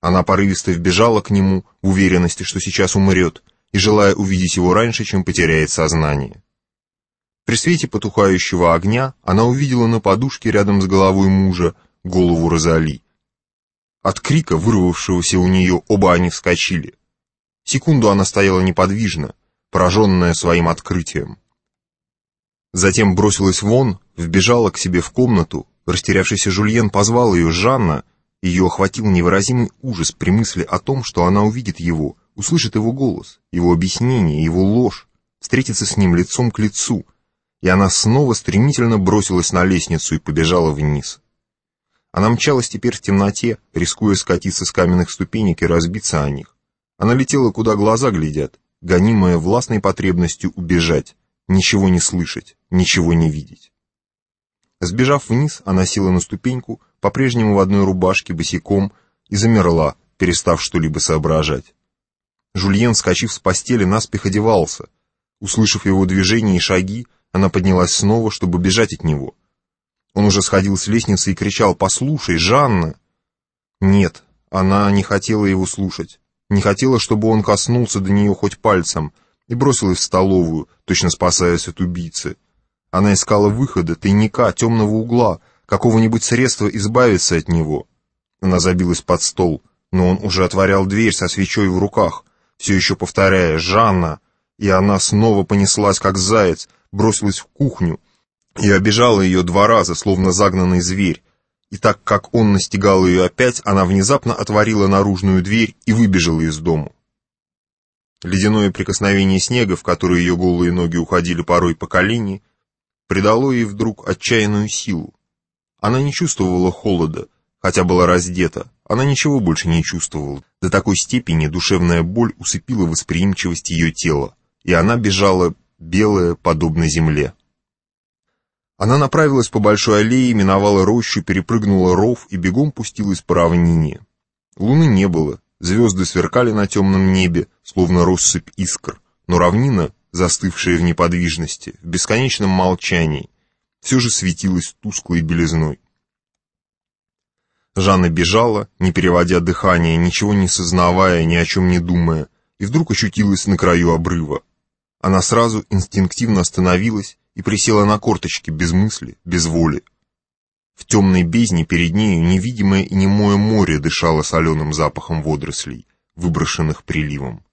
Она порывисто вбежала к нему в уверенности, что сейчас умрет, и желая увидеть его раньше, чем потеряет сознание. При свете потухающего огня она увидела на подушке рядом с головой мужа голову Розали. От крика, вырвавшегося у нее, оба они вскочили. Секунду она стояла неподвижно, пораженная своим открытием. Затем бросилась вон, вбежала к себе в комнату, растерявшийся Жульен позвал ее Жанна, ее охватил невыразимый ужас при мысли о том, что она увидит его, услышит его голос, его объяснение, его ложь, встретится с ним лицом к лицу, и она снова стремительно бросилась на лестницу и побежала вниз. Она мчалась теперь в темноте, рискуя скатиться с каменных ступенек и разбиться о них. Она летела, куда глаза глядят, гонимая властной потребностью убежать, ничего не слышать, ничего не видеть. Сбежав вниз, она села на ступеньку, по-прежнему в одной рубашке, босиком, и замерла, перестав что-либо соображать. Жульен, скачив с постели, наспех одевался. Услышав его движения и шаги, она поднялась снова, чтобы бежать от него. Он уже сходил с лестницы и кричал «Послушай, Жанна!» Нет, она не хотела его слушать, не хотела, чтобы он коснулся до нее хоть пальцем, и бросилась в столовую, точно спасаясь от убийцы. Она искала выхода, тайника, темного угла, какого-нибудь средства избавиться от него. Она забилась под стол, но он уже отворял дверь со свечой в руках, все еще повторяя «Жанна!» И она снова понеслась, как заяц, бросилась в кухню и обижала ее два раза, словно загнанный зверь. И так как он настигал ее опять, она внезапно отворила наружную дверь и выбежала из дому. Ледяное прикосновение снега, в которое ее голые ноги уходили порой по колени, придало ей вдруг отчаянную силу. Она не чувствовала холода, хотя была раздета, она ничего больше не чувствовала. До такой степени душевная боль усыпила восприимчивость ее тела, и она бежала белая, подобно земле. Она направилась по большой аллее, миновала рощу, перепрыгнула ров и бегом пустилась по равнине. Луны не было, звезды сверкали на темном небе, словно россыпь искр, но равнина, застывшая в неподвижности, в бесконечном молчании, все же светилась тусклой белизной. Жанна бежала, не переводя дыхание, ничего не сознавая, ни о чем не думая, и вдруг ощутилась на краю обрыва. Она сразу инстинктивно остановилась и присела на корточки, без мысли, без воли. В темной бездне перед нею невидимое и немое море дышало соленым запахом водорослей, выброшенных приливом.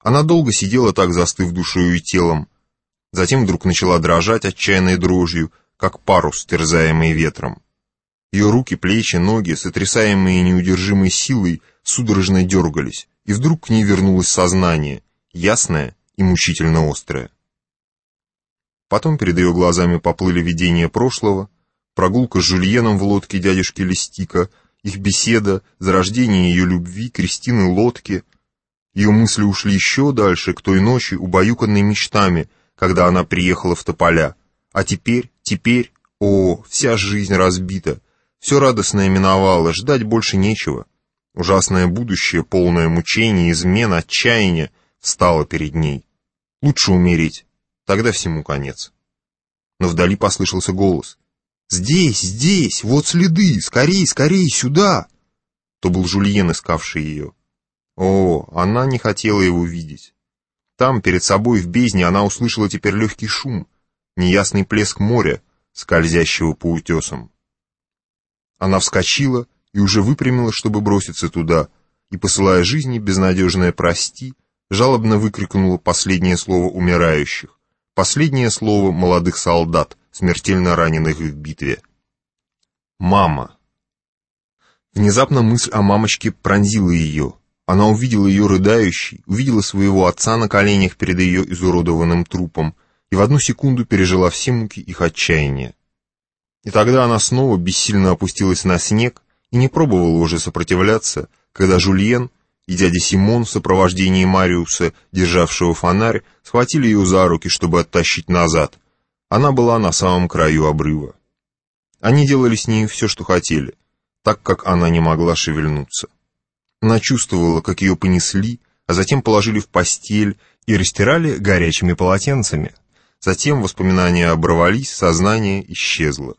Она долго сидела так, застыв душою и телом, затем вдруг начала дрожать отчаянной дрожью, как парус, терзаемый ветром. Ее руки, плечи, ноги, сотрясаемые неудержимой силой, судорожно дергались, и вдруг к ней вернулось сознание, ясное и мучительно острое. Потом перед ее глазами поплыли видения прошлого, прогулка с Жульеном в лодке дядюшки Листика, их беседа, зарождение ее любви, Кристины лодки. Ее мысли ушли еще дальше, к той ночи, убаюканной мечтами, когда она приехала в Тополя. А теперь, теперь, о, вся жизнь разбита, все радостное миновало, ждать больше нечего. Ужасное будущее, полное мучений, измен, отчаяния, встало перед ней. Лучше умереть, тогда всему конец. Но вдали послышался голос. «Здесь, здесь, вот следы, скорей, скорей, сюда!» То был Жульен, искавший ее. О, она не хотела его видеть. Там, перед собой, в бездне, она услышала теперь легкий шум, неясный плеск моря, скользящего по утесам. Она вскочила и уже выпрямилась, чтобы броситься туда, и, посылая жизни безнадежное «прости», жалобно выкрикнула последнее слово умирающих, последнее слово молодых солдат, смертельно раненых в битве. «Мама!» Внезапно мысль о мамочке пронзила ее. Она увидела ее рыдающей, увидела своего отца на коленях перед ее изуродованным трупом и в одну секунду пережила все муки их отчаяния. И тогда она снова бессильно опустилась на снег и не пробовала уже сопротивляться, когда Жульен, и дядя Симон в сопровождении Мариуса, державшего фонарь, схватили ее за руки, чтобы оттащить назад. Она была на самом краю обрыва. Они делали с ней все, что хотели, так как она не могла шевельнуться. Она чувствовала, как ее понесли, а затем положили в постель и растирали горячими полотенцами. Затем воспоминания оборвались, сознание исчезло.